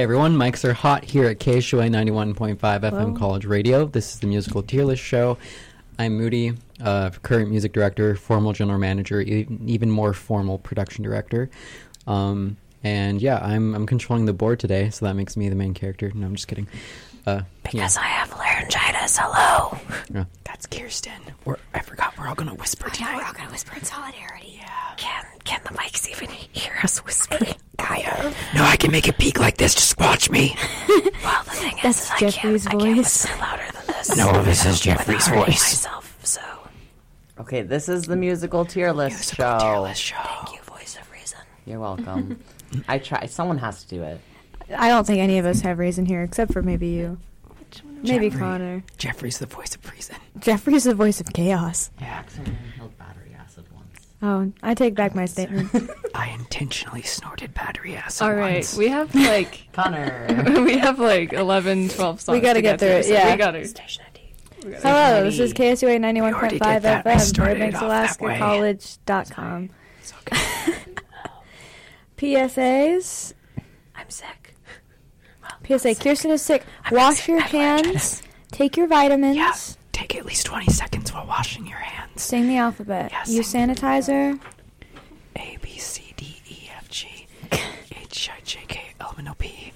Hey everyone, mics are hot here at KSUA 91.5 FM Hello. College Radio. This is the musical tier list show. I'm Moody, uh, current music director, formal general manager, e- even more formal production director. Um, and yeah, I'm I'm controlling the board today, so that makes me the main character. No, I'm just kidding. Uh, Because I have laryngitis. Hello. yeah. That's Kirsten. We're, I forgot we're all gonna whisper Now tonight. we're all gonna whisper in solidarity. Yeah. Can can the mics even hear us whispering? Kind of. No, I can make it peak like this. Just watch me. Well, the thing That's is, is I Jeffrey's can't, I can't voice. whisper louder than this. No, this is without Jeffrey's hurting voice. Myself. So Okay, this is the musical tier list Musical show. tier list show. thank you, voice of reason. You're welcome. I try. Someone has to do it. I don't think any of us have reason here, except for maybe you. Maybe Jeffrey. Connor. Jeffrey's the voice of reason. Jeffrey's the voice of chaos. I accidentally inhaled battery acid once. Oh, I take back my statement. I intentionally snorted battery acid All right, once. we have like Connor. we have like 11, 12 songs. We gotta to get through it, so yeah. we gotta. Station ID. Hello, this is KSUA We 91.5 that. FM, started Fairbanks, Alaska that way. College.com. It's okay. PSAs. I'm sick. PSA, Kirsten is sick. Wash your hands. Take your vitamins. Yeah. Take at least 20 seconds while washing your hands. Sing the alphabet. Yeah, Use sanitizer. A, B, C, D, E, F, G, H, I, J, K, L, M, N, O, P,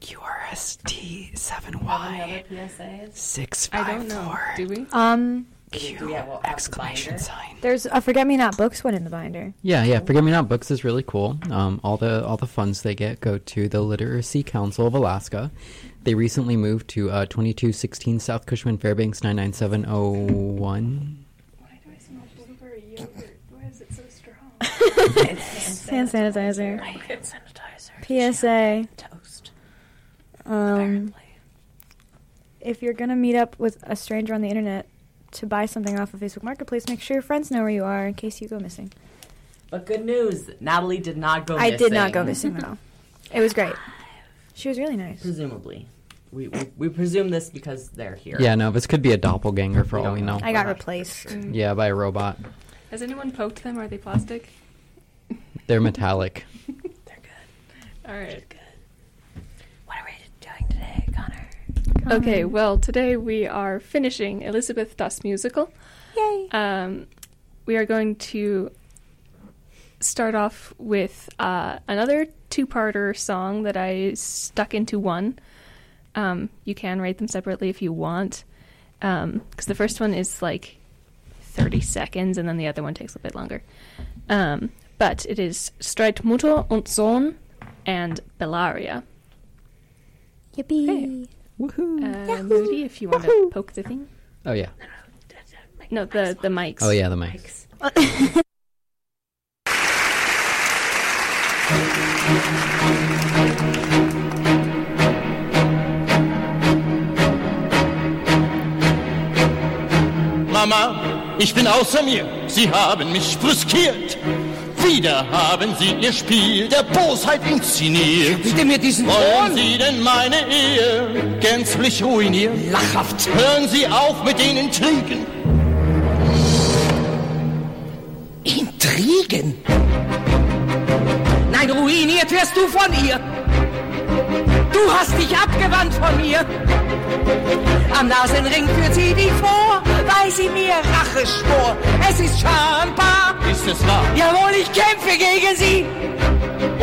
Q, R, S, T, 7, Y, PSAs? 6, I 5, don't know. 4, Do we? Um, Q, Do we have- have exclamation binder? sign. there's a Forget Me Not Books one in the binder. Yeah, yeah. Forget Me Not Books is really cool. Um, all the all the funds they get go to the Literacy Council of Alaska. They recently moved to uh, 2216 South Cushman Fairbanks 99701. Hand sanitizer. Hand sanitizer. PSA. Toast. Um, Apparently. if you're gonna meet up with a stranger on the internet to buy something off of Facebook Marketplace, make sure your friends know where you are in case you go missing. But good news, Natalie did not go missing. I missing. did not go missing at all. It was great. She was really nice. Presumably. We, we, we presume this because they're here. Yeah, no, this could be a doppelganger for We all we know. know. I got We're not replaced. Yeah, by a robot. Has anyone poked them? Are they plastic? They're metallic. They're good. All right. Good. What are we doing today, Connor? Okay. Well, today we are finishing Elizabeth Das musical. Yay! Um, we are going to start off with uh, another two-parter song that I stuck into one. Um, you can write them separately if you want, because the first one is like 30 seconds, and then the other one takes a bit longer. Um, but it is Streit Mutter und Sohn and Bellaria. Yippee! Woohoo! Uh, Moody, if you want to poke the thing. Oh yeah. No, the the mics. Oh yeah, the mics. Mama, ich bin außer mir. Sie haben mich brüskiert. Wieder haben Sie Ihr Spiel der Bosheit inszeniert. Bitte mir diesen Wollen! Sie denn meine Ehe gänzlich ruinieren? Lachhaft! Hören Sie auf mit den Intrigen. Intrigen! Nein, ruiniert wirst du von ihr! Du hast dich abgewandt von mir! Am Nasenring führt sie dich vor, weil sie mir Rache schwor. Es ist schambar! Ist es wahr? Jawohl, ich kämpfe gegen sie,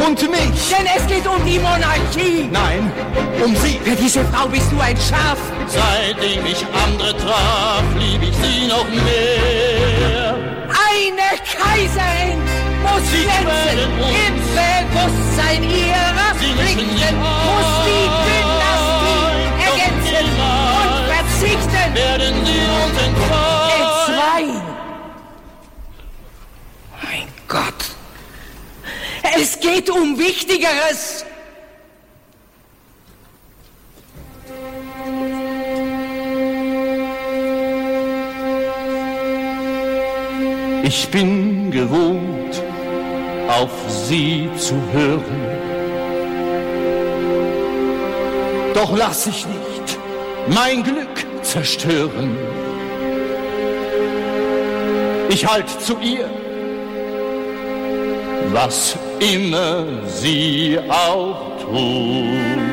Und mich? denn es geht um die Monarchie! Nein, um Sie. Für diese Frau bist du ein Schaf! Seitdem ich andere traf, lieb ich Sie noch mehr. Eine Kaiserin muss Sie glänzen im Bewusstsein ihrer Pflichten, muss die Dynastie ergänzen und verzichten. Werden Sie uns? Entzweien. Mein Gott. Es geht um Wichtigeres. Ich bin gewohnt, auf Sie zu hören. Doch lass ich nicht mein Glück zerstören. Ich halt zu ihr, was immer sie auch tun.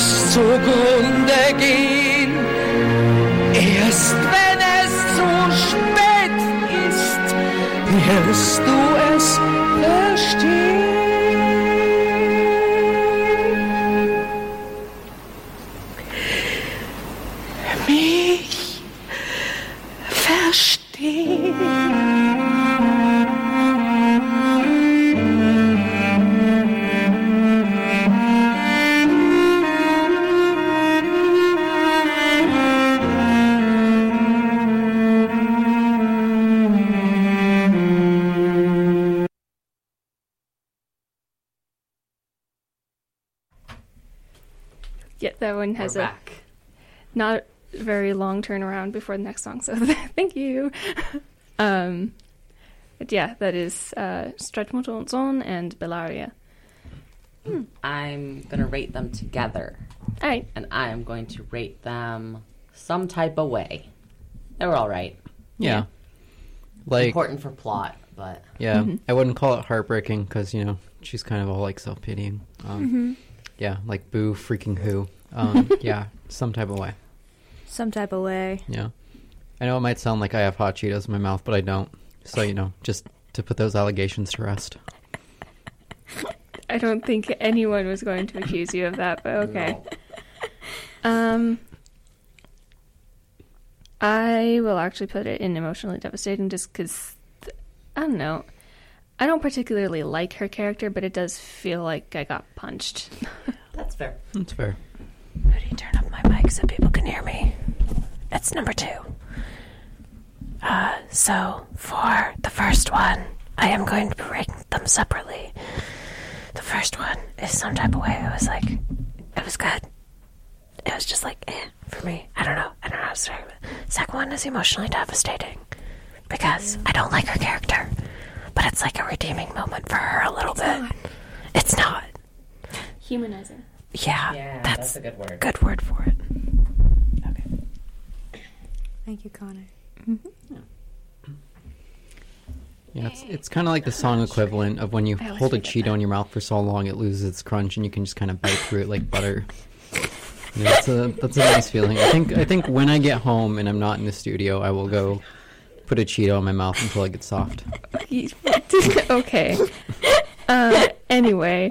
Muss zugrunde gehen. Erst wenn es zu spät ist, wirst du one has We're a back. not very long turnaround before the next song. So thank you. um, but yeah, that is uh, Streit Mutter und Sohn and Bellaria. I'm gonna rate them together, All right. and I am going to rate them some type of way. They were all right. Yeah. Like, Important for plot, but yeah, I wouldn't call it heartbreaking because, you know, she's kind of all like self pitying. Um, Yeah, like boo freaking who. Um, yeah, some type of way. Some type of way. Yeah. I know it might sound like I have hot Cheetos in my mouth, but I don't. So, you know, just to put those allegations to rest. I don't think anyone was going to accuse you of that, but okay. Um, I will actually put it in emotionally devastating just because, I don't know. I don't particularly like her character, but it does feel like I got punched. that's fair. That's fair. Moody, turn up my mic so people can hear me. It's number two. Uh, so for the first one, I am going to rank them separately. The first one is some type of way. It was like, it was good. It was just like, eh, for me. I don't know. I don't know how to describe it. Second one is emotionally devastating because I don't like her character, but it's like a redeeming moment for her a little bit. It's not. Humanizing. Yeah, Yeah, that's, that's a good word. good word for it. Okay. Thank you, Connor. Yeah, it's, it's kind of like the song equivalent of when you hold a forget Cheeto in your mouth for so long it loses its crunch and you can just kind of bite through it like butter. Yeah, that's a that's a nice feeling. I think I think when I get home and I'm not in the studio, I will go put a Cheeto in my mouth until it gets soft. okay. Uh, anyway,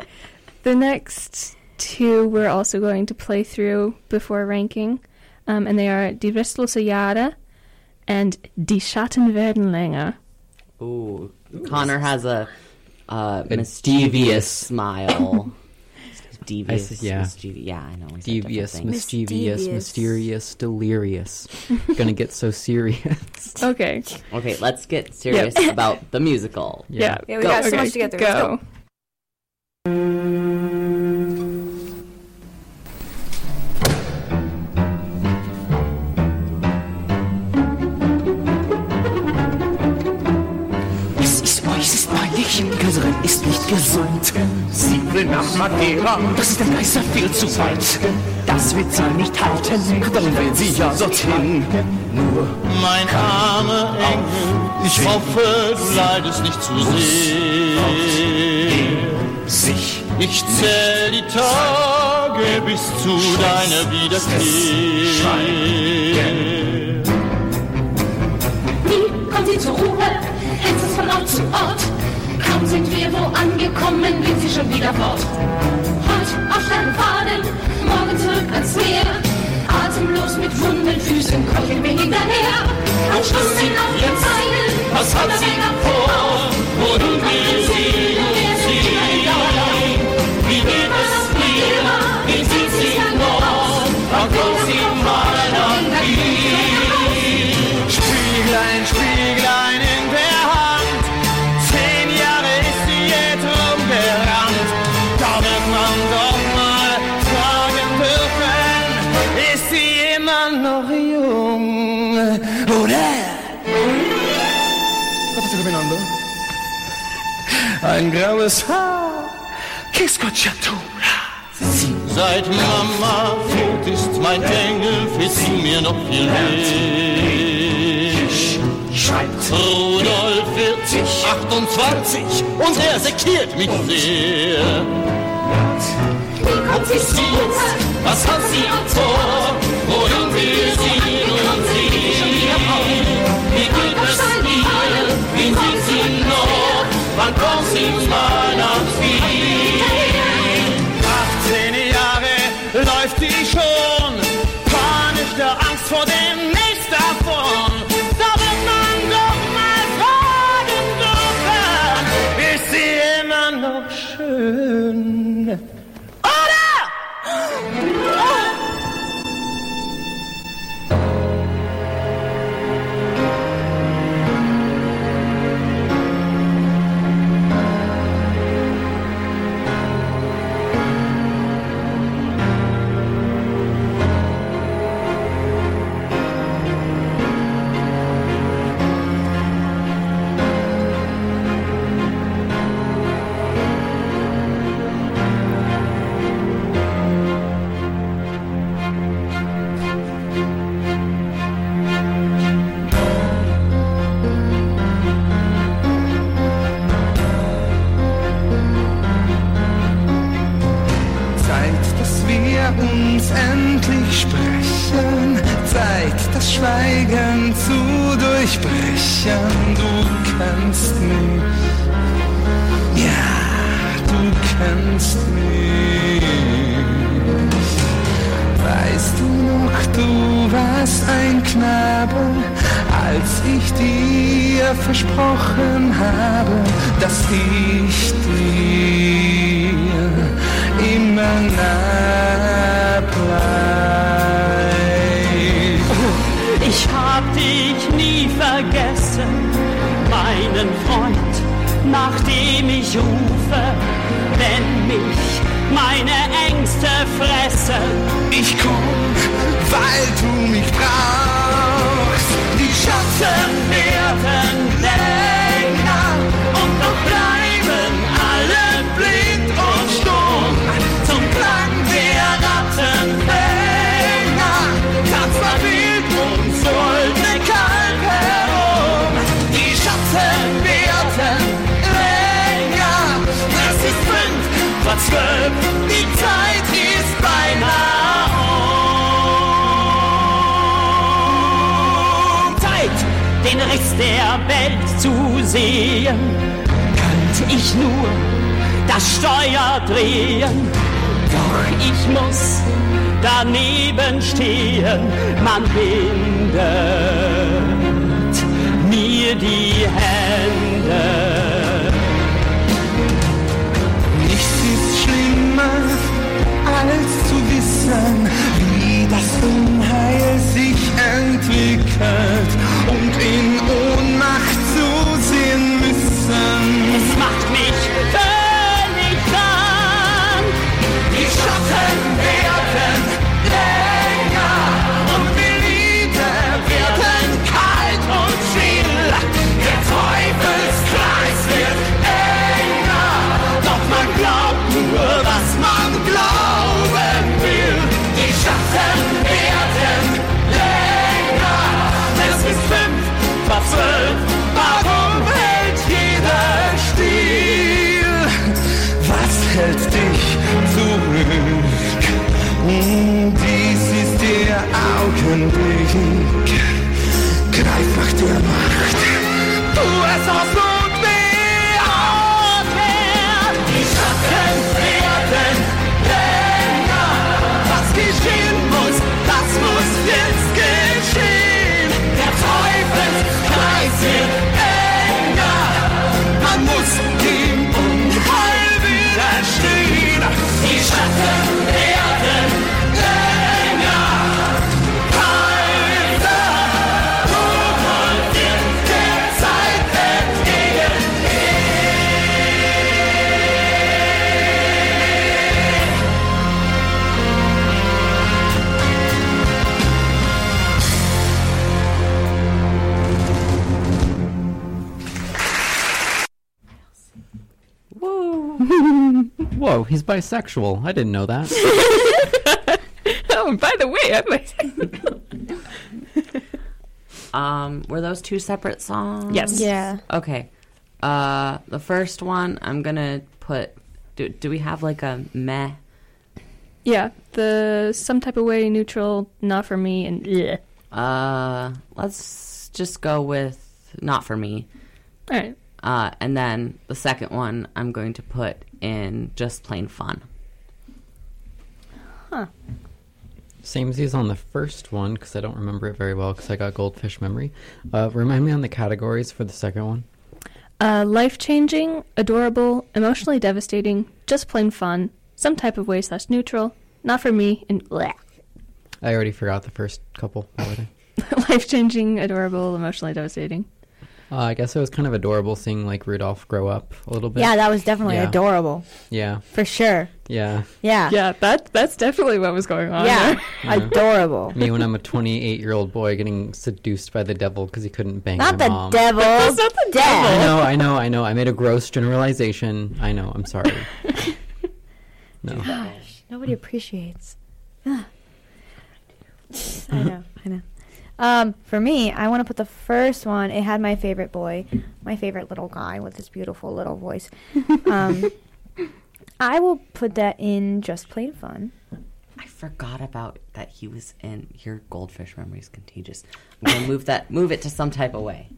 the next two we're also going to play through before ranking, um, and they are Die Restlose Jahre and Die Schatten werden länger. Ooh, Connor has a, uh, A mischievous devious- smile. Devious, I see- yeah. mischievous. Yeah, I know. we said different Devious, mischievous, mysterious, delirious. Gonna get so serious. Okay. Okay, let's get serious about the musical. Yeah. Yeah, we go. got so Okay, much to get through. Let's Go. Kaiserin ist nicht gesund. Sie will nach Madeira, das ist ein Geister viel zu weit. Das wird sie nicht halten, darum will sie ja dorthin. Nur Mein armer Engel, ich hoffe, du leidest nicht zu sehr. sich Ich zähl die Tage bis zu deiner Wiederkehr. Nie kommt sie zur Ruhe, hetzt es von Ort zu Ort. Kaum sind wir wo angekommen, geht sie schon wieder fort. Heute auf schnellen Pfaden, morgen zurück ans Meer. Atemlos mit wunden Füßen kriechen wir hinterher. Und Stunden auf den Zeilen, Was hat sie vor? Wohin will sie uns alles ha. Che scocciatura! Seit Mama tot ist mein Engel, fehlt sie mir noch viel Milch. Rudolf wird 28 und er sekiert mich sehr. Wie kommt sie zu uns? Was hat sie am Tor? Wohin will sie Deutschland kommt siebenmal ans Ziel. 18 Jahre läuft die schon, panisch der Angst vor dem den Rest der Welt zu sehen, könnte ich nur das Steuer drehen. Doch ich muss daneben stehen, man bindet mir die Hände. Nichts ist schlimmer, als zu wissen, wie das Unheil sich entwickelt. Whoa, he's bisexual. I didn't know that. oh, and by the way, I'm bisexual. Um, were those two separate songs? Yes. Yeah. Okay. Uh, the first one I'm gonna put. Do do we have like a meh? yeah, the some type of way neutral, not for me, and yeah. Uh, let's just go with not for me. All right. Uh, and then the second one I'm going to put in just plain fun. Huh. Same as on the first one because I don't remember it very well because I got goldfish memory. Uh, remind me on the categories for the second one. Uh, life changing, adorable, emotionally devastating, just plain fun, some type of way slash neutral, not for me, and bleh. I already forgot the first couple. by the way. life changing, adorable, emotionally devastating. Uh, I guess it was kind of adorable seeing like Rudolph grow up a little bit. Yeah, that was definitely Yeah. adorable. Yeah. For sure. Yeah. Yeah. Yeah, that that's definitely what was going on. Yeah. Yeah. Adorable. Me when I'm a 28 year old boy getting seduced by the devil because he couldn't bang Not my the mom. devil. That's not the Dad. I devil. know, I know, I know. I made a gross generalization. I know. I'm sorry. No. Gosh, nobody appreciates. I know, I know. Um, for me, I want to put the first one. It had my favorite boy, my favorite little guy with his beautiful little voice. Um, I will put that in just plain fun. I forgot about that he was in your goldfish memory is contagious. I'm gonna move that move it to some type of way.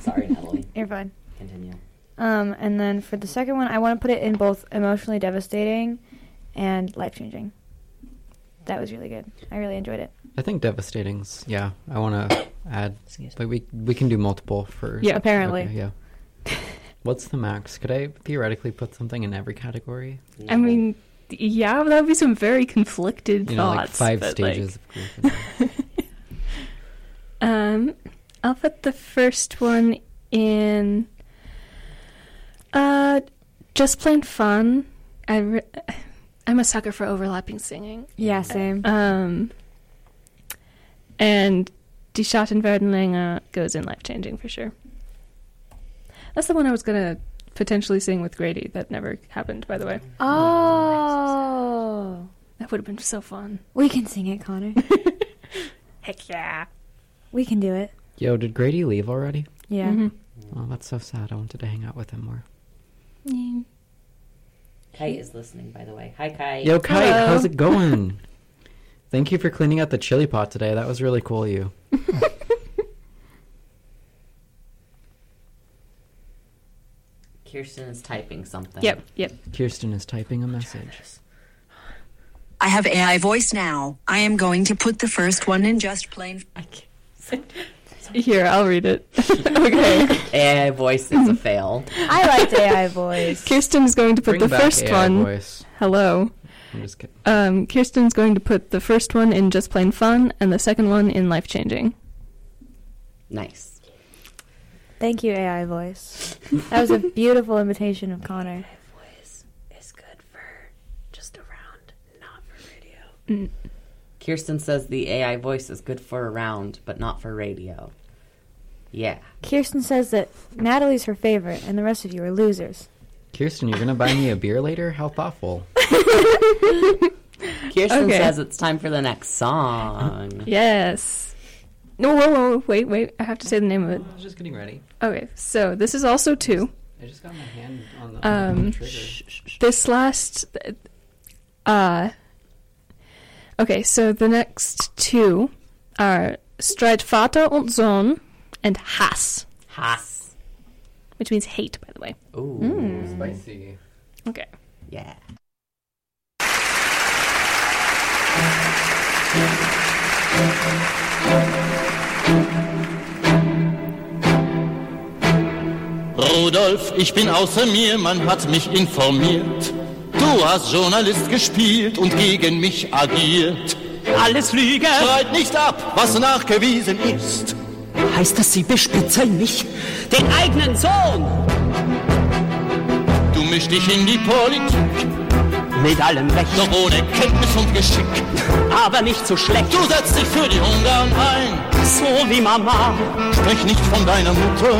Sorry, Natalie. You're fine. Continue. Um, and then for the second one, I want to put it in both emotionally devastating and life changing. That was really good. I really enjoyed it. I think devastating's. Yeah. I want to add. But we we can do multiple for. Yeah. Apparently. Okay, yeah. What's the max? Could I theoretically put something in every category? I mean, yeah, that would be some very conflicted You know, like thoughts. five but, like, stages of grief. Um, I'll put the first one in. Uh, just plain fun. I re- I'm a sucker for overlapping singing. Yeah, same. Um, and Die Schatten werden länger goes in life changing for sure. That's the one I was gonna potentially sing with Grady. That never happened, by the way. Oh, That would have been so fun. we can sing it, Connor. Heck yeah! we can do it. Yo, did Grady leave already? Yeah. Mhm. Oh, that's so sad. I wanted to hang out with him more. Kite is listening, by the way. Hi, Kite. Yo, Kite, Hello. how's it going? Thank you for cleaning out the chili pot today. That was really cool of you. Kirsten is typing something. Yep, yep. Kirsten is typing a message. I have AI voice now. I am going to put the first one in just plain. Here, I'll read it. okay. AI voice is a fail. I liked AI voice. Kirsten's going to put Bring the back first AI one. voice. Hello. I'm just kidding. Um, Kirsten's going to put the first one in just plain fun and the second one in life changing. Nice. Thank you, AI voice. That was a beautiful imitation of Connor. AI voice is good for just around, not for radio. Kirsten says the AI voice is good for around, but not for radio. Yeah. Kirsten says that Natalie's her favorite, and the rest of you are losers. Kirsten, you're gonna buy me a beer later? How thoughtful. Kirsten Okay. says it's time for the next song. Yes. No, whoa, whoa, wait, wait. I have to say the name of it. I was just getting ready. Okay, so this is also two. I just got my hand on the, Um, trigger. This last. Uh. Okay, so the next two are Streit Vater und Sohn and Hass, Haas. which means hate, by the way. Ooh. Mm. Spicy. Okay. Yeah. Rudolf, ich bin außer mir, man hat mich informiert. Du hast Journalist gespielt und gegen mich agiert. Alles Lüge. Streit nicht ab, was nachgewiesen ist. Heißt das, Sie bespitzeln mich? Den eigenen Sohn. Du mischst dich in die Politik, Mit allem Recht. doch ohne Kenntnis und Geschick. Aber nicht so schlecht. Du setzt dich für die Ungarn ein, So wie Mama. sprich nicht von deiner Mutter.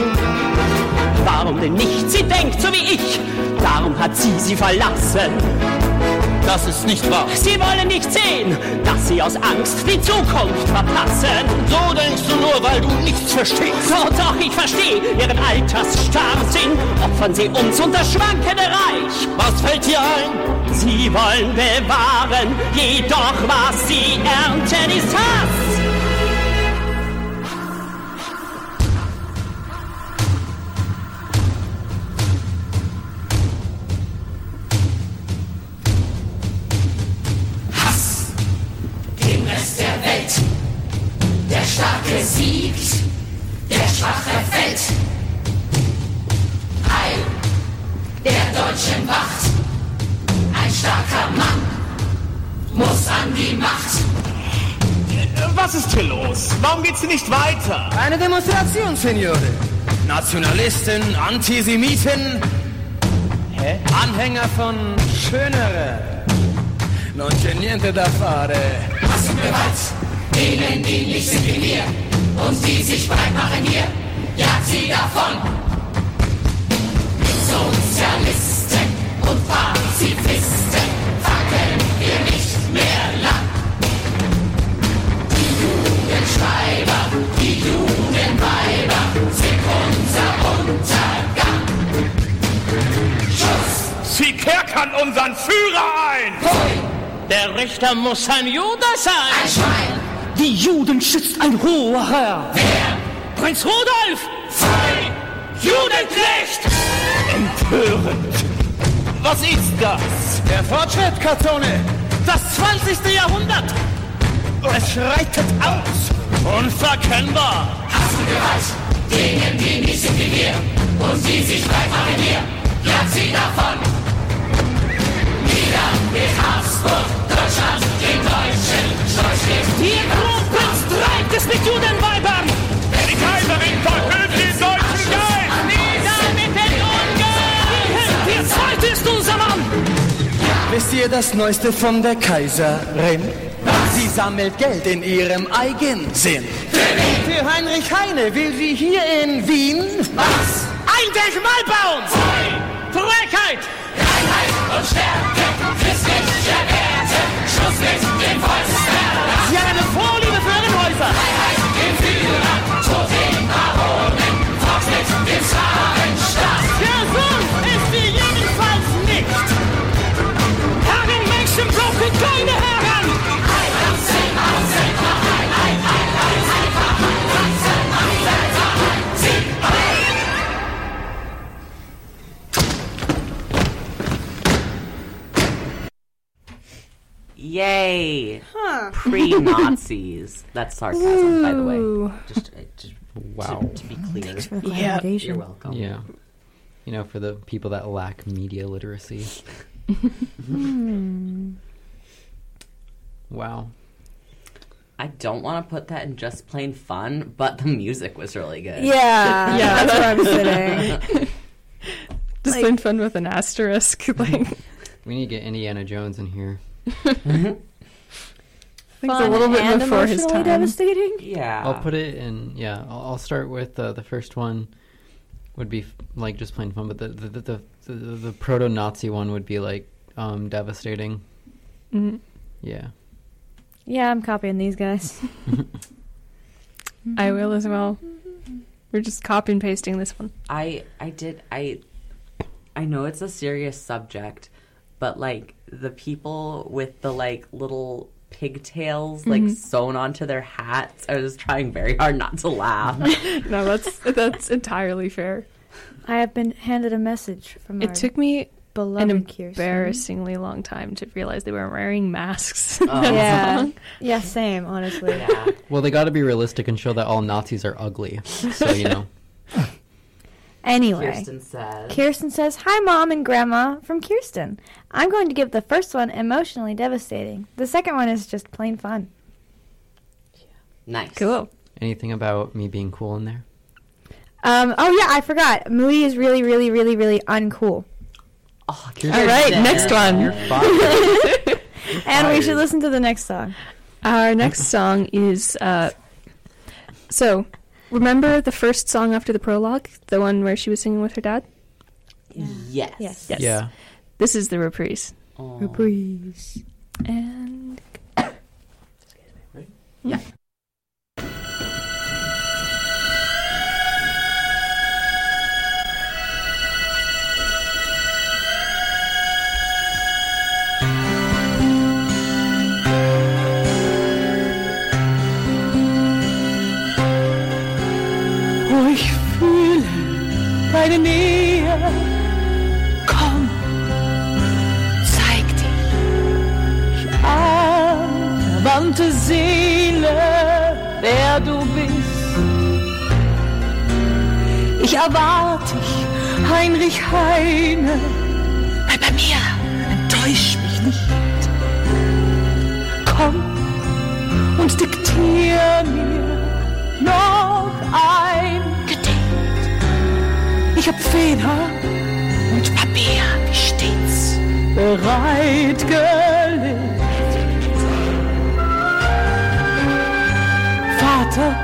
Warum denn nicht? Sie denkt so wie ich. Darum hat sie sie verlassen. Das ist nicht wahr. Sie wollen nicht sehen, dass sie aus Angst die Zukunft verpassen. So denkst du nur, weil du nichts verstehst. So doch, ich verstehe ihren Altersstarrsinn. Opfern sie uns und das schwankende Reich. Was fällt dir ein? Sie wollen bewahren, jedoch was sie ernten ist Hass. Hass geht's nicht weiter? Eine Demonstration, Signore. Nationalisten, Antisemiten, Hä? Anhänger von Schönere. Non c'è niente da fare. Massengewalt, denen dienlich sind wie wir. Und die sich breit machen hier, jagt sie davon. Sozialisten und Pazifisten Judenschreiber, die Judenweiber sind unser Untergang. Schuss, Sie kerkern unseren Führer ein! Pfui, Der Richter muss ein Jude sein. ein Schwein, Die Juden schützt ein hoher Herr. wer? Prinz Rudolf! Frei! Judenknecht! Empörend! Was ist das? Der Fortschritt, Katzone. Das 20. Jahrhundert! Es schreitet aus! Unverkennbar! Hassengewalt, denen dienlich sind wie wir. Und die sich breit machen hier, jagt sie davon. Nieder mit Habsburg, Deutschland, den Deutschen, Stolz Die Kronprinz treibt es mit Judenweibern! Die Kaiserin verhüllt den deutschen Geist! Nieder mit den Ungarn! Der Zweite ist unser Mann! Wisst ihr das Neueste von der Kaiserin? Sie sammelt Geld in ihrem Eigensinn. Für Heinrich Heine will sie hier in Wien Was? Ein Denkmal bauen! Frechheit! Reinheit und Stärke, christliche Werte, Schluss mit dem Volksverrat. Sie haben eine Vorliebe für Irrenhäuser! Freiheit dem Führer, Tod den Baronen, Fort mit dem Zarenstaat. Yay! Pre-Nazis. That's sarcasm, by the way. Just, uh, just Wow. to, to be clear. For the Yeah. You're welcome. Yeah. You know, for the people that lack media literacy. Wow. I don't want to put that in just plain fun, but the music was really good. Yeah, Yeah. that's where I'm sitting. Just Like- plain fun with an asterisk. Like, We need to get Indiana Jones in here. I think it's a little bit and before his emotionally time. devastating. Yeah. I'll put it in. Yeah, I'll, I'll start with uh, the first one. Would be f- like just plain fun, but the the the, the, the, the proto Nazi one would be like um, devastating. Mhm. Yeah. Yeah, I'm copying these guys. I will as well. We're just copy and pasting this one. I I did I I know it's a serious subject, but like the people with the like little pigtails like mm-hmm. sewn onto their hats, I was trying very hard not to laugh. No, that's that's entirely fair. I have been handed a message from our It took me beloved an Kirsten. embarrassingly long time to realize they were wearing masks. Oh. Yeah, yeah, same. Honestly, yeah. Well, they got to be realistic and show that all Nazis are ugly. So you know. Anyway, Kirsten said Kirsten says, Hi, Mom and Grandma from Kirsten. I'm going to give the first one emotionally devastating. The second one is just plain fun. nice. cool. Anything about me being cool in there? Um, oh, yeah, I forgot. Moody is really, really, really, really uncool. Oh, All right, next one. You're And we should listen to the next song. Our next song is uh, so remember the first song after the prologue, the one where she was singing with her dad? Yes. Yes. Yes. Yeah. This is the reprise. Aw. Reprise. And Yeah. Deine Nähe. Komm, zeig dich. Verwandte Seele, wer du bist. Ich erwarte dich, Heinrich Heine. Bleib bei mir, enttäusch mich nicht. Komm und diktier mir noch Ich hab Feder und Papier, wie stets, bereit gelegt. Vater,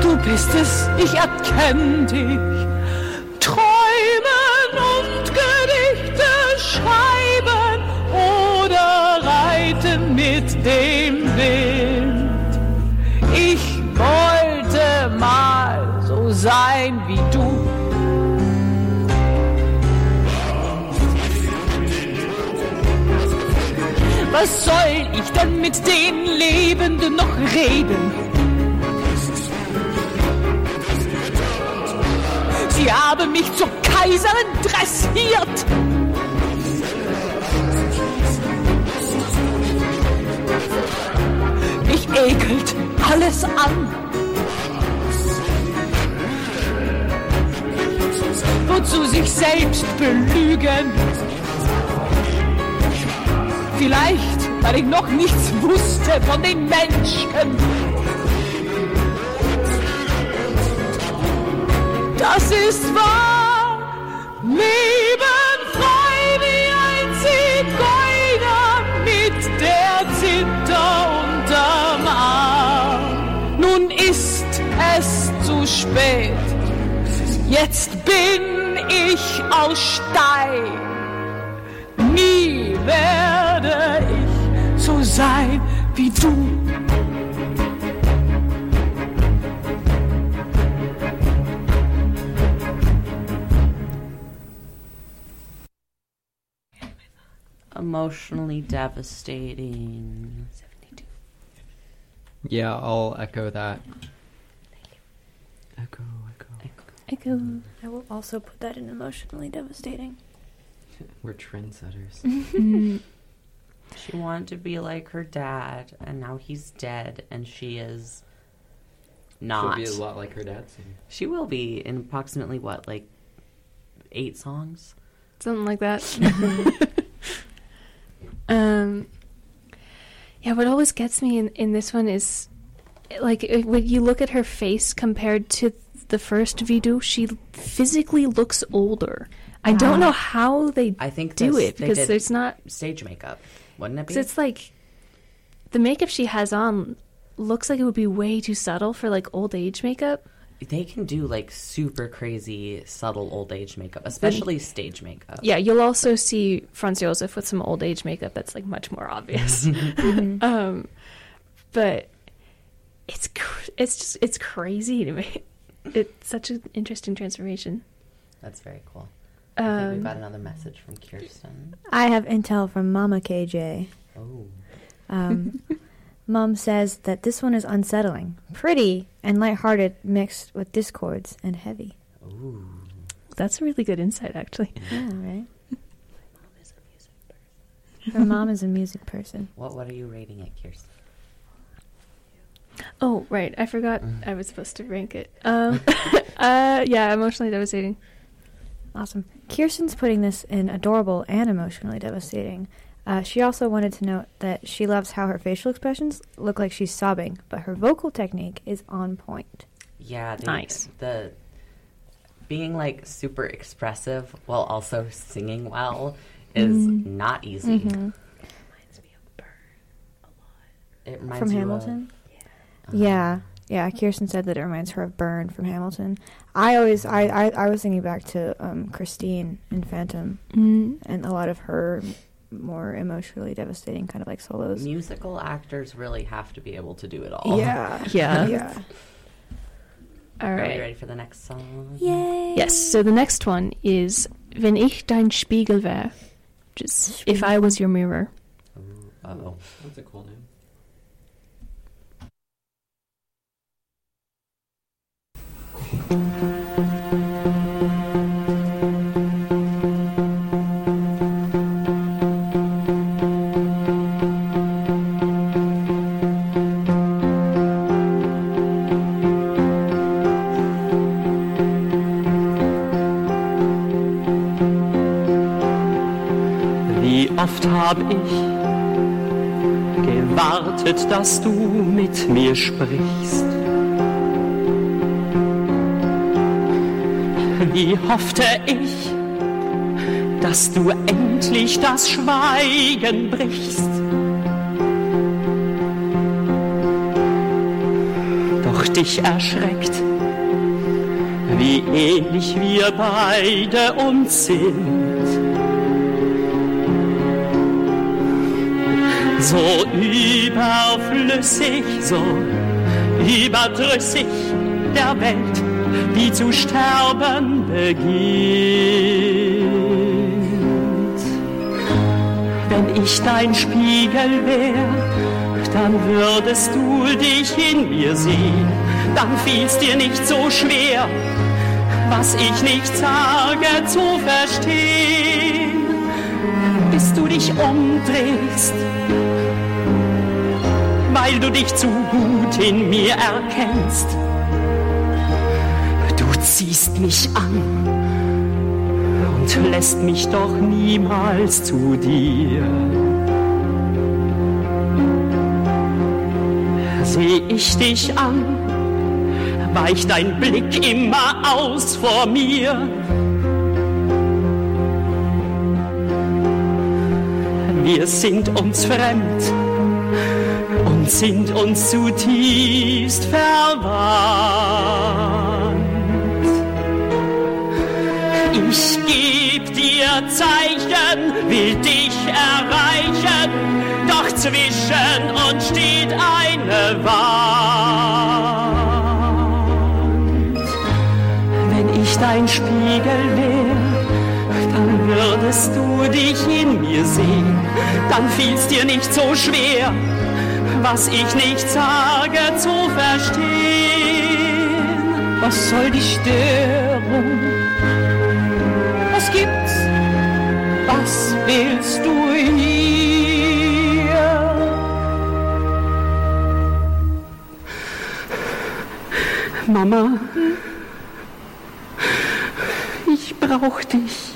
du bist es, ich erkenn dich. Träumen und Gedichte schreiben oder reiten mit dem Wind. Was soll ich denn mit den Lebenden noch reden? Sie haben mich zur Kaiserin dressiert. Mich ekelt alles an. Wozu sich selbst belügen? Vielleicht, weil ich noch nichts wusste von den Menschen. Das ist wahr. Leben frei wie ein Zigeuner mit der Zither unterm Arm. Nun ist es zu spät. Jetzt bin ich aus Stein. Nie werde sein wie du. Emotionally devastating. Yeah, I'll echo that. echo Echo, echo. I will also put that in emotionally devastating. We're trendsetters. She wanted to be like her dad, and now he's dead, and she is not. She'll be a lot like her dad soon. She will be in approximately what, like eight songs? something like that. um, yeah, what always gets me in, in this one is like when you look at her face compared to the first Vidu, she physically looks older. I don't know how they I think do this- it because did there's not stage makeup, wouldn't it be? because it's like the makeup she has on looks like it would be way too subtle for like old age makeup. they can do like super crazy, subtle old age makeup, especially stage makeup. Yeah, you'll also see Franz Josef with some old age makeup that's like much more obvious. um, but it's cr- it's just it's crazy to me. It's such an interesting transformation. That's very cool. I think Um, we've got another message from Kirsten. I have intel from Mama KJ. Oh. Um, Mom says that this one is unsettling, pretty and lighthearted, mixed with discords and heavy. Ooh. That's a really good insight, actually. Yeah, right. My mom is a music person. Her mom is a music person. What what are you rating it, Kirsten? Oh, right, I forgot I was supposed to rank it. Um, uh, yeah, emotionally devastating. Awesome. Kirsten's putting this in adorable and emotionally devastating. Uh, she also wanted to note that she loves how her facial expressions look like she's sobbing, but her vocal technique is on point. Yeah, the, Nice. The being like super expressive while also singing well is Mm. not easy. Mhm. It reminds From you Hamilton? Of, Yeah. yeah, Kirsten said that it reminds her of Burn from Hamilton. I always, I, I, I was thinking back to um, Christine in Phantom, Mm. and a lot of her more emotionally devastating kind of like solos. Musical actors really have to be able to do it all. Yeah, Yeah. yeah. All Are we ready for the next song? Yay! Yes, so the next one is Wenn ich dein Spiegel wär, which is If I Was Your Mirror. Uh oh. That's a cool name. Dass du mit mir sprichst. Wie hoffte ich, dass du endlich das Schweigen brichst. Doch dich erschreckt, wie ähnlich wir beide uns sind. so überflüssig, so überdrüssig der Welt, die zu sterben beginnt. Wenn ich dein Spiegel wär, dann würdest du dich in mir sehen, dann fiel's dir nicht so schwer, was ich nicht sage zu verstehen, bis du dich umdrehst weil du dich zu gut in mir erkennst. Du ziehst mich an und lässt mich doch niemals zu dir. Seh ich dich an, weicht dein Blick immer aus vor mir. Wir sind uns fremd und sind uns zutiefst verwandt. Ich geb dir Zeichen, will dich erreichen, doch zwischen uns steht eine Wand. Wenn ich dein Spiegel wär, dann würdest du dich in mir sehen, dann fiel's dir nicht so schwer, was ich nicht sage zu verstehen. Was soll die Störung? Willst du hier? Mama, ich brauch dich.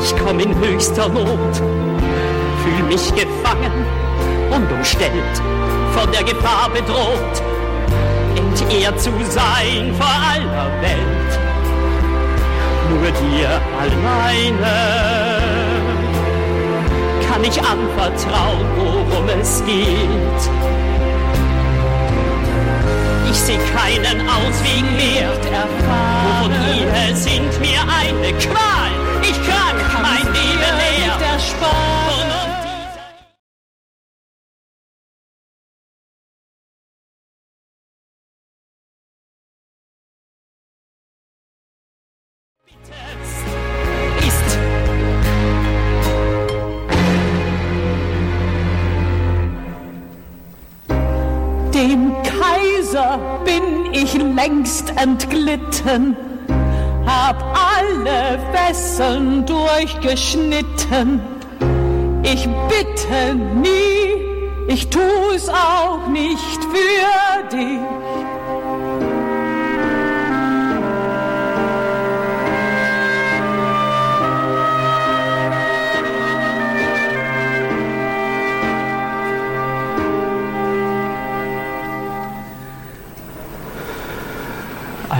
Ich komm in höchster Not, fühl mich gefangen und umstellt, von der Gefahr bedroht, entehrt zu sein vor aller Welt. Nur dir alleine kann ich anvertrauen, worum es geht. Ich seh keinen Ausweg mehr. Wovon Ehe sind mir eine Qual. Ich krank mein Leben leer. Längst entglitten, hab alle Fesseln durchgeschnitten. Ich bitte nie, ich tu's auch nicht für dich.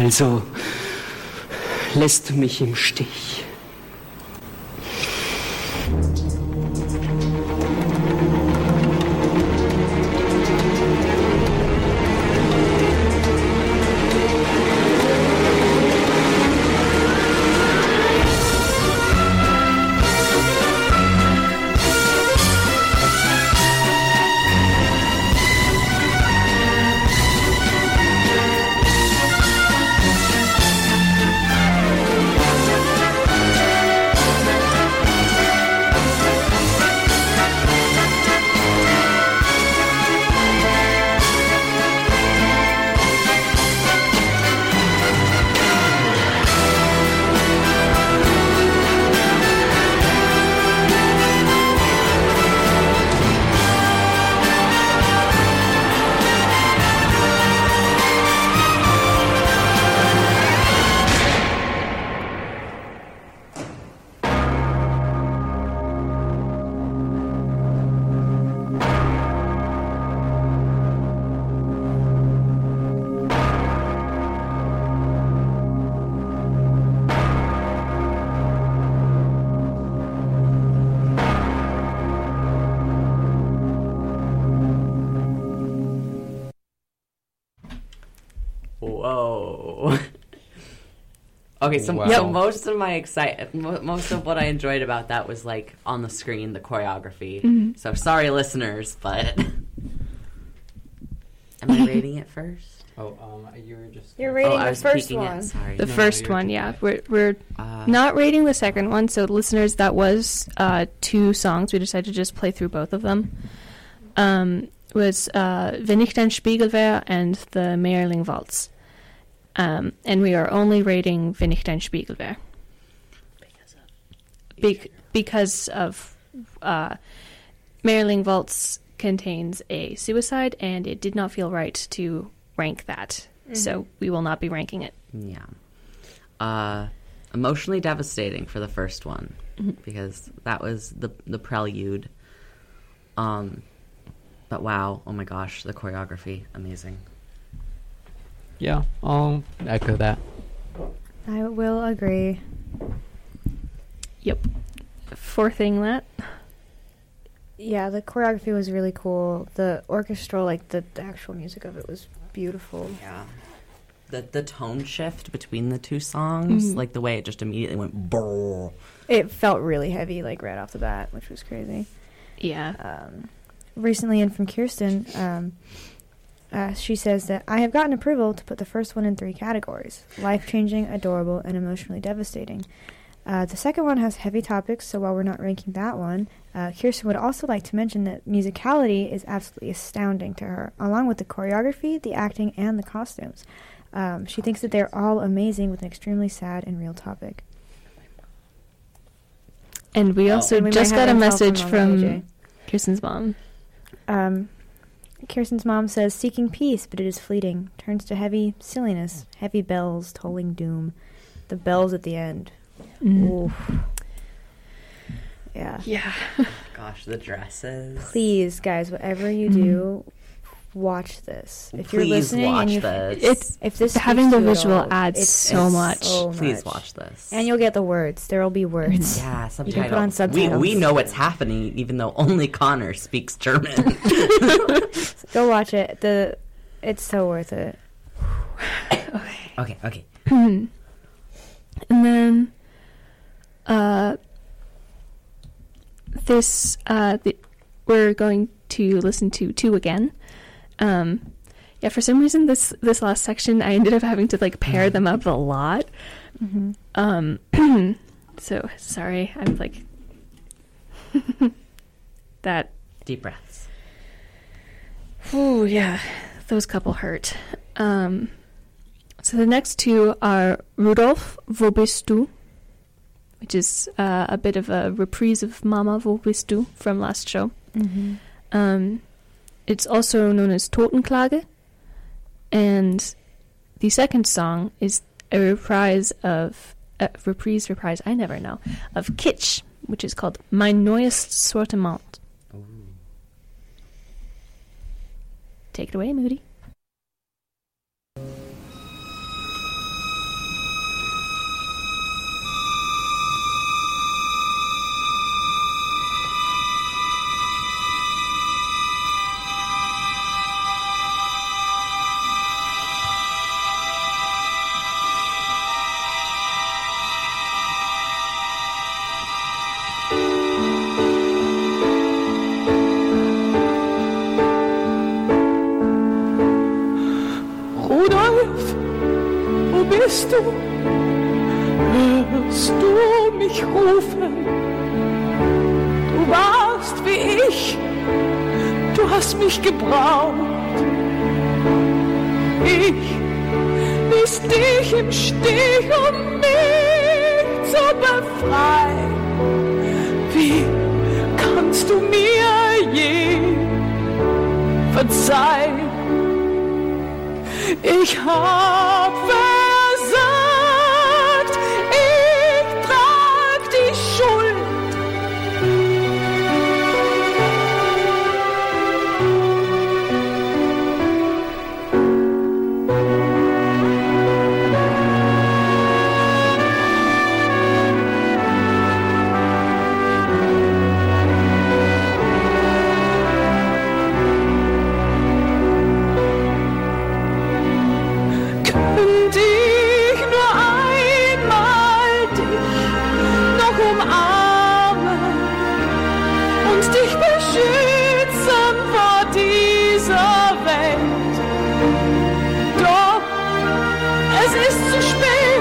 Also lässt du mich im Stich. Okay, so, Wow. so most of my excite, most of what I enjoyed about that was like on the screen, the choreography. Mhm. So sorry, listeners, but am I rating it first? Oh, um, you were just. You're Oh, rating I the first one. It. Sorry. The No, no, first you're one, yeah. bad. We're we're Uh, not rating the second one. So listeners, that was uh, two songs. We decided to just play through both of them. Um, was uh, Wenn ich dein Spiegel wär and the Mayerling Waltz. Um, and we are only rating Wenn ich dein Spiegel wär. Be- because of uh, Waltz contains a suicide, and it did not feel right to rank that. So we will not be ranking it. Yeah. Uh, emotionally devastating for the first one because that was the the prelude. Um, but wow, oh my gosh, the choreography, amazing. Yeah, I'll echo that. I will agree. Yep. Fourthing that. Yeah, the choreography was really cool. The orchestral, like the, the actual music of it was beautiful. Yeah. The the tone shift between the two songs, Mhm. like the way it just immediately went brrr. It felt really heavy, like right off the bat, which was crazy. Yeah. Um, recently, in from Kirsten, um, uh, she says that I have gotten approval to put the first one in three categories: life changing, adorable, and emotionally devastating. Uh, the second one has heavy topics, so while we're not ranking that one, uh, Kirsten would also like to mention that musicality is absolutely astounding to her, along with the choreography, the acting, and the costumes. Um, she thinks that they're all amazing with an extremely sad and real topic. And we Oh, also and we just got a message from from AJ. Kirsten's mom. Um, Kirsten's mom says, seeking peace, but it is fleeting. Turns to heavy silliness, heavy bells tolling doom. The bells at the end. Mm. Oof. Yeah. Yeah. Gosh, the dresses. Please, guys, whatever you do, watch this. If you're listening watch and you, this. It's if this having the to you at visual all, adds it's- so it's much. so Please watch this. And you'll get the words. There will be words. Yeah, You subtitles. can put on We subtitles. we know what's happening, even though only Connor speaks German. Go watch it. The it's so worth it. Okay. Okay, okay. and then uh this uh the, we're going to listen to two again um yeah for some reason this this last section i ended up having to like pair them up a lot Mhm. um so sorry i'm like that Deep breaths. Oh yeah, those couple hurt. Um, so the next two are Rudolf, Wo bist du? Which is uh, a bit of a reprise of Mama, Wo bist du? from last show. Mhm. Um, it's also known as Totenklage. And the second song is a reprise of, a reprise, reprise, I never know, of Kitsch, which is called Mein Neues Sortiment. Oh. Take it away, Moody. Isso, ist zu.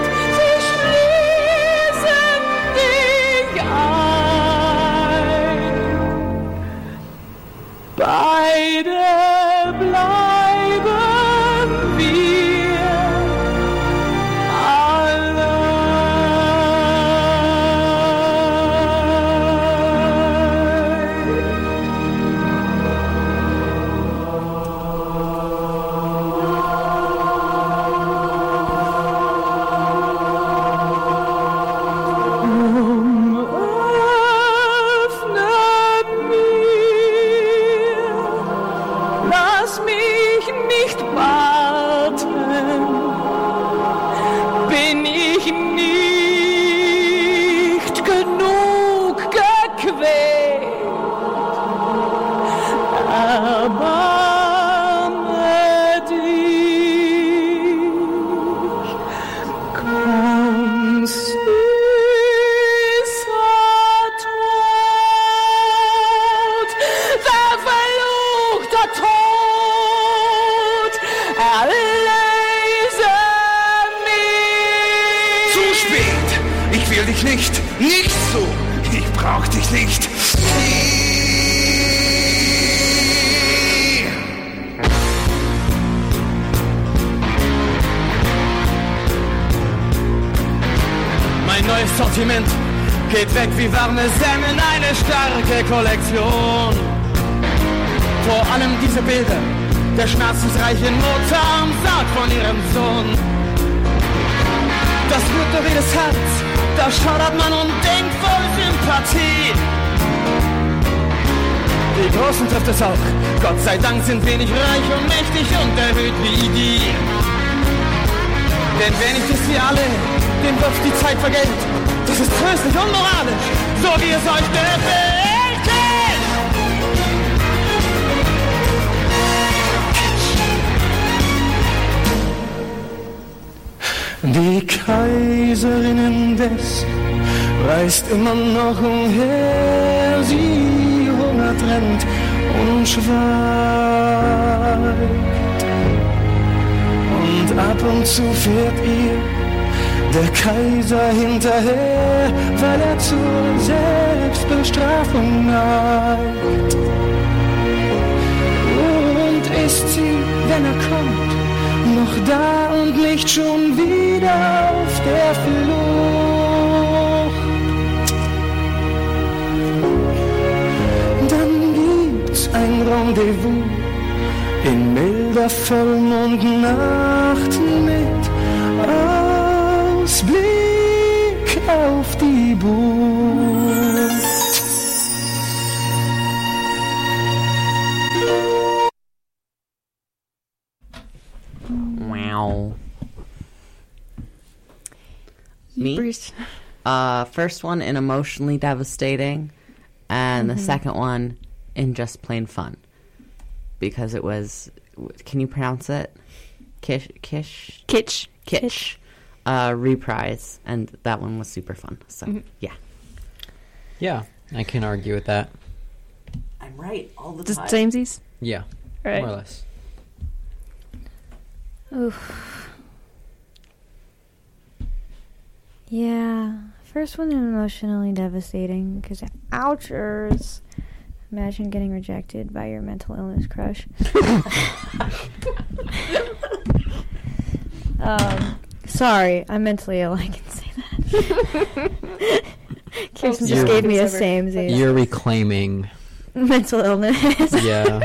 Gott sei Dank sind wir nicht reich und mächtig und erhöht wie die. Denn wer nicht ist wie alle, dem wird die Zeit vergällt. Das ist tröstlich und moralisch, so wie es euch gefällt. Die Kaiserin indes reist immer noch umher, sie hungert, rennt und schweigt. Und ab und zu fährt ihr der Kaiser hinterher, weil er zur Selbstbestrafung neigt. Und ist sie, wenn er kommt, noch da und nicht schon wieder auf der Flucht? Ein Rendezvous in milder Vollmondnacht mit Ausblick auf die Bucht. Wow. Me? Bruce. Uh, first one in emotionally devastating, and Mhm. the second one in just plain fun. Because it was, can you pronounce it? Kish, Kish, Kitsch, Kitsch, uh, reprise, and that one was super fun. So Mhm. yeah, Yeah, I can argue with that. I'm right all the Just time. samesies. Yeah, Right. more or less. Oof. Yeah, first one emotionally devastating because ouchers. Imagine getting rejected by your mental illness crush. um, sorry, I'm mentally ill. I can say that. Kirsten just You're- gave me a same You're reclaiming. mental illness. Yeah.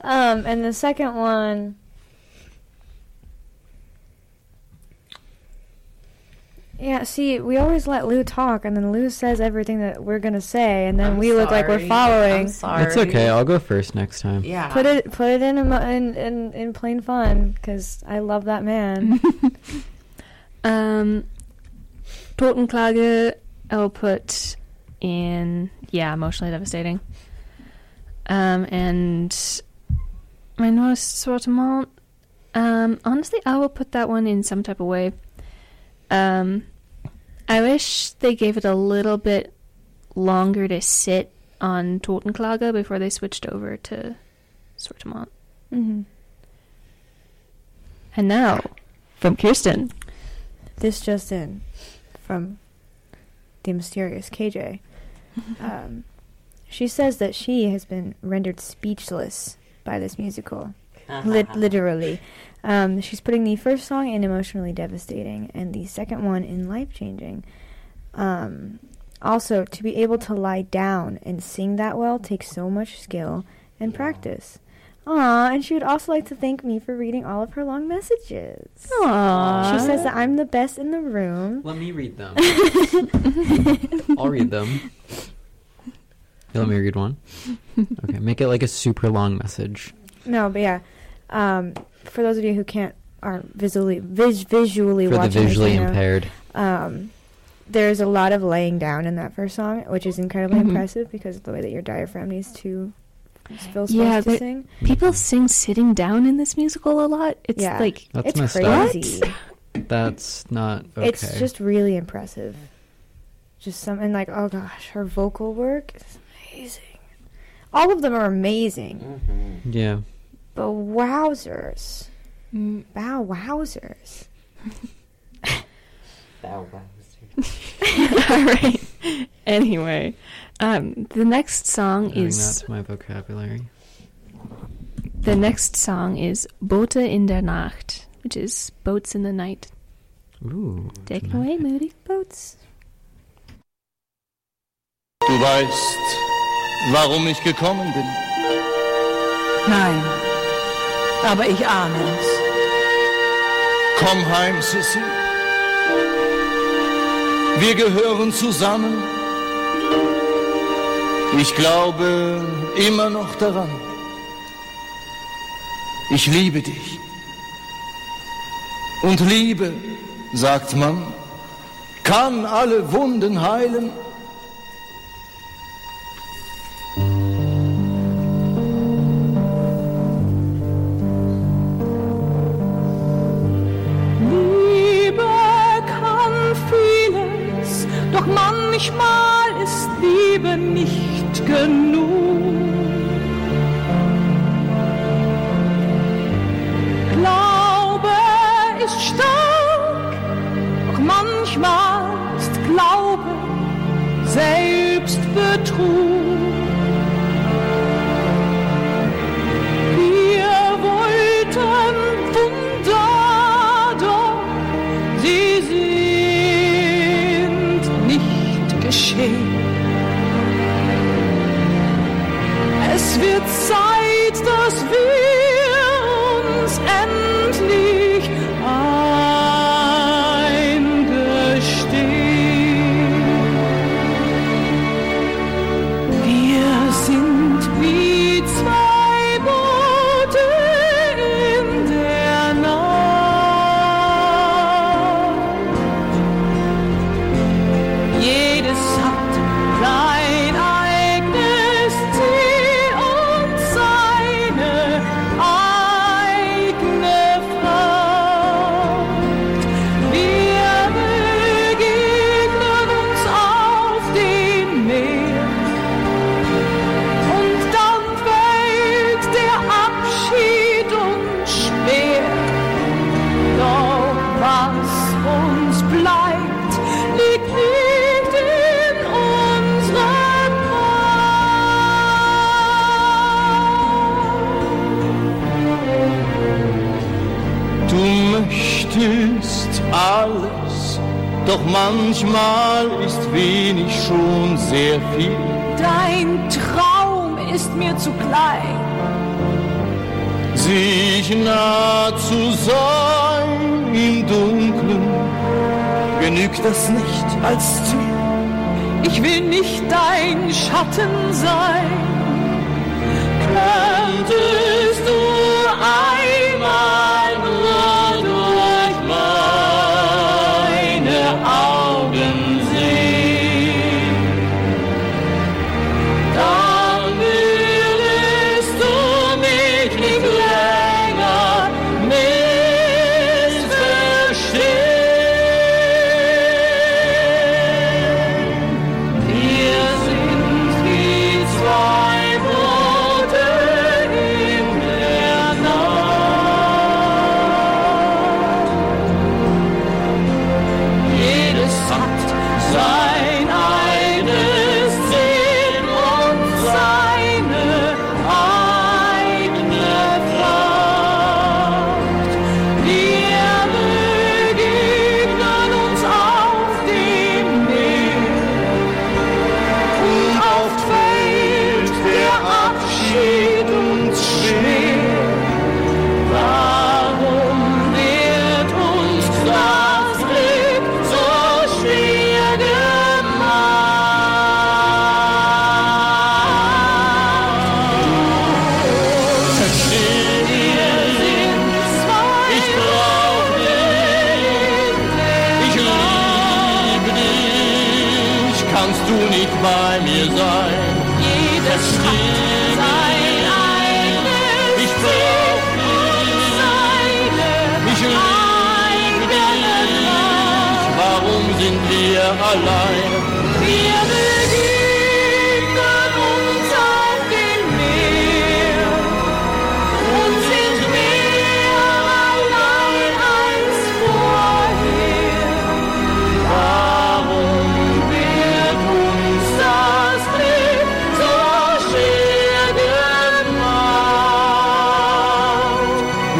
um, and the second one. Yeah, see, we always let Lou talk, and then Lou says everything that we're gonna say, and then I'm we look like we're following. I'm sorry. It's okay. I'll go first next time. Yeah. Put it, put it in, in, in, in plain fun, because I love that man. Um, Totenklage, I'll put in, yeah, emotionally devastating. Um, and my neues Sortiment, um, honestly, I will put that one in some type of way. Um, I wish they gave it a little bit longer to sit on Totenklage before they switched over to Sortiment. hmm And now, from Kirsten. This just in from the mysterious KJ. um, she says that she has been rendered speechless by this musical, Lit- literally. Um, she's putting the first song in emotionally devastating, and the second one in life changing. Um, also, to be able to lie down and sing that well takes so much skill and practice. Aw, and she would also like to thank me for reading all of her long messages. Aw. She says that I'm the best in the room. Let me read them. I'll read them. You let me read one. Okay, make it like a super long message. No, but yeah. Um, for those of you who can't are visually vis- visually For the watching this visually right now, impaired. um, there's a lot of laying down in that first song, which is incredibly Mhm. impressive because of the way that your diaphragm needs to feel Yeah, to sing. people sing sitting down in this musical a lot. It's Yeah. like That's it's messed up. crazy. That's not okay. It's just really impressive. Just something like, oh gosh, her vocal work is amazing. All of them are amazing, yeah. But wowzers, mm, wow, wowzers. all right. Anyway, um, the next song Adding is that to my vocabulary. the next song is Boote in der Nacht, which is boats in the night. Ooh. Take it away, Moody. Boats. Du weißt, warum ich gekommen bin. Nein, aber ich ahne es. Komm heim, Sissy. Wir gehören zusammen. Ich glaube immer noch daran. Ich liebe dich. Und Liebe, sagt man, kann alle Wunden heilen.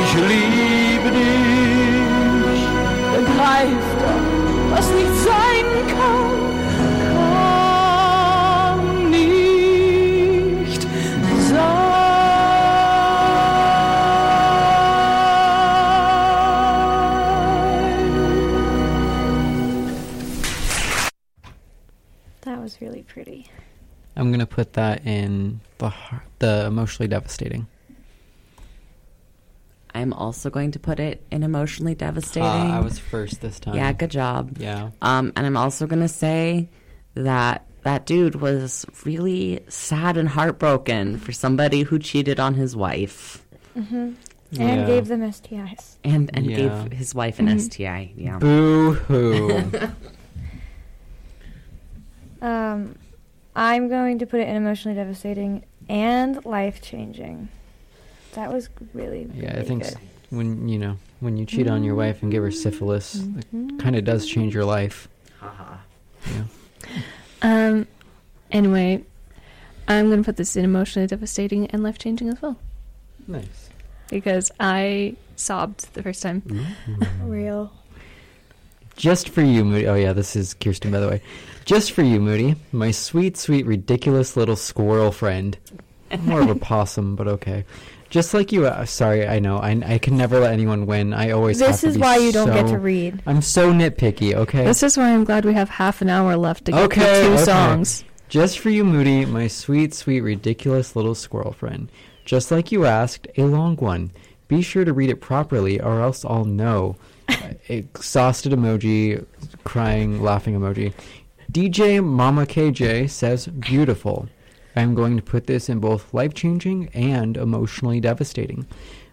Ich liebe dich, denn doch, was nicht sein kann, kann That was really pretty. I'm gonna put that in the the emotionally devastating. I'm also going to put it in emotionally devastating. Ah, I was first this time. Yeah, good job. Yeah. Um, and I'm also gonna say that that dude was really sad and heartbroken for somebody who cheated on his wife hmm And Yeah. gave them STIs. and and Yeah. gave his wife an Mhm. STI. Yeah. Boo hoo. Um, I'm going to put it in emotionally devastating and life changing. That was really, really yeah, I think good. s- when you know when you cheat on your wife and give her syphilis, it kind of does change your life. Haha. Yeah. Um. Anyway, I'm gonna put this in emotionally devastating and life changing as well Nice. because I sobbed the first time. Real. Just for you, Moody. Oh yeah, this is Kirsten, by the way. Just for you, Moody, my sweet, sweet, ridiculous little squirrel friend. More of a possum, but okay. Just like you. Uh, sorry, I know. I, I can never let anyone win. I always. have This to is be why you don't get to read. I'm so nitpicky. Okay. This is why I'm glad we have half an hour left to go okay, through two okay. songs. Just for you, Moody, my sweet, sweet, ridiculous little squirrel friend. Just like you asked, a long one. Be sure to read it properly, or else I'll know. Exhausted emoji, crying, laughing emoji. DJ Mama KJ says beautiful. I'm going to put this in both life changing and emotionally devastating.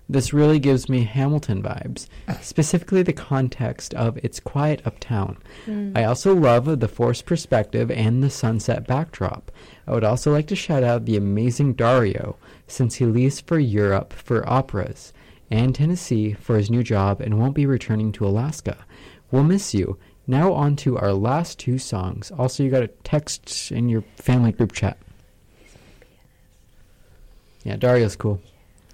This really gives me Hamilton vibes, specifically the context of It's Quiet Uptown. Mm. I also love the forced perspective and the sunset backdrop. I would also like to shout out the amazing Dario, since he leaves for Europe for operas, and Tennessee for his new job and won't be returning to Alaska. We'll miss you. Now on to our last two songs. Also, you got a text in your family group chat. Yeah, Dario's cool.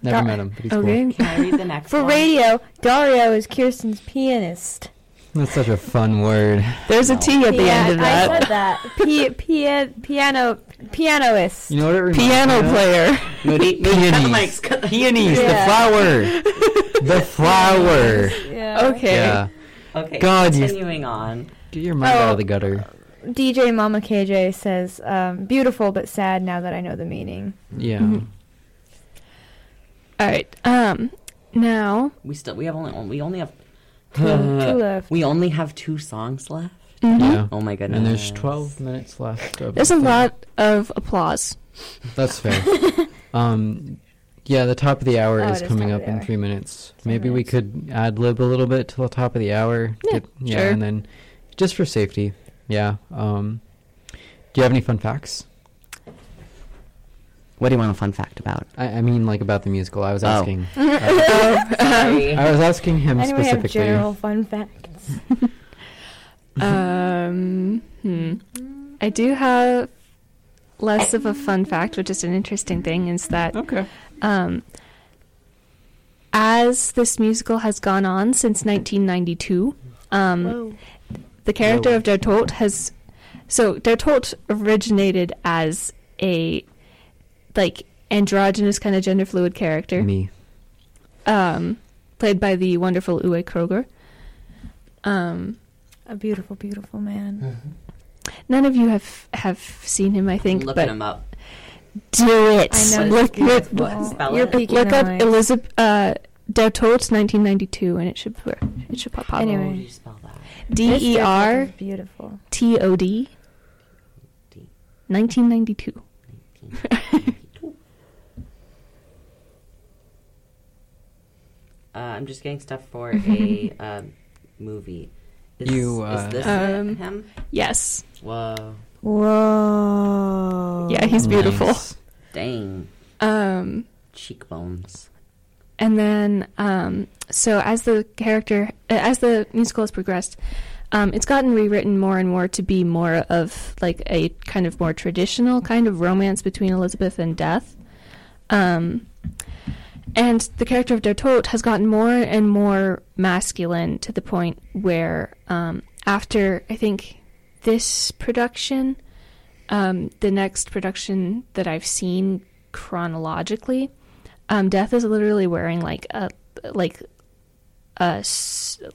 Never Dar- met him, but he's Okay. cool. Can I read the next For one? radio, Dario is Kirsten's pianist. That's such a fun word. There's a T at the Yeah, end of that. I said that. P- pia- piano, pianoist. You know what it reminds Piano me of? player. Moody, Moody, the Peonies. mics, cut the- Peonies, Yeah. the flower. the flower. Yeah. Okay. Yeah. Okay, God, you continuing on. get your mind out Oh. of the gutter. DJ Mama KJ says, um, beautiful but sad now that I know the meaning. Yeah. Mhm. All right. Um. Now. We still we have only we only have Two- two left. We only have two songs left. mhm. Yeah. Oh my goodness. And there's 12 minutes left. Of There's the a thing. lot of applause. That's fair. um, yeah, the top of the hour Oh, is it is coming top up of the in hour. three minutes. Three Maybe we could ad lib a little bit till the top of the hour. Yeah, yeah, sure. and then just for safety. Yeah. Um, do you have any fun facts? What do you want a fun fact about? I, I mean, like about the musical. I was Oh. asking. Sorry. I was asking him Anybody have general fun facts? Um. Hmm. I do have less of a fun fact, which is an interesting thing, is that Okay. um, as this musical has gone on since 1992, um, the character Whoa. of Der has. So Der originated as a like androgynous kind of gender fluid character, Me. um, played by the wonderful Uwe Kröger. Um, A beautiful, beautiful man. none of you have have seen him, I think, Look but him up. do it. I know. Look, it's look, You're it. peeking look up eyes. Elizabeth uh, Der 1992, and it should it should pop up. How Anyway. do you spell that? D This E deck R is beautiful. T O D. 1992. Uh, I'm just getting stuff for a um, movie. Is, You, is uh, this Um, him? Yes. Whoa. Whoa. Yeah, he's beautiful. Nice. Dang. Um, Cheekbones. and then, um, so as the character, uh, as the musical has progressed, um, it's gotten rewritten more and more to be more of like a kind of more traditional kind of romance between Elizabeth and Death. Um, and the character of Der Tod has gotten more and more masculine to the point where, um, after I think this production, um, the next production that I've seen chronologically, um, Death is literally wearing like a like a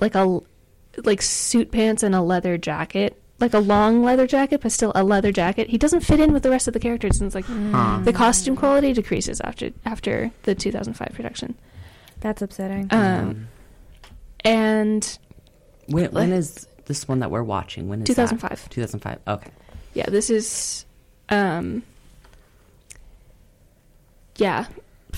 like a like suit pants and a leather jacket, like a long leather jacket, but still a leather jacket. He doesn't fit in with the rest of the characters, and it's like Huh. the costume quality decreases after after the 2005 production. That's upsetting. Um, and When, when is this one that we're watching? When is 2005. That? 2005. Okay. yeah, this is, um, yeah,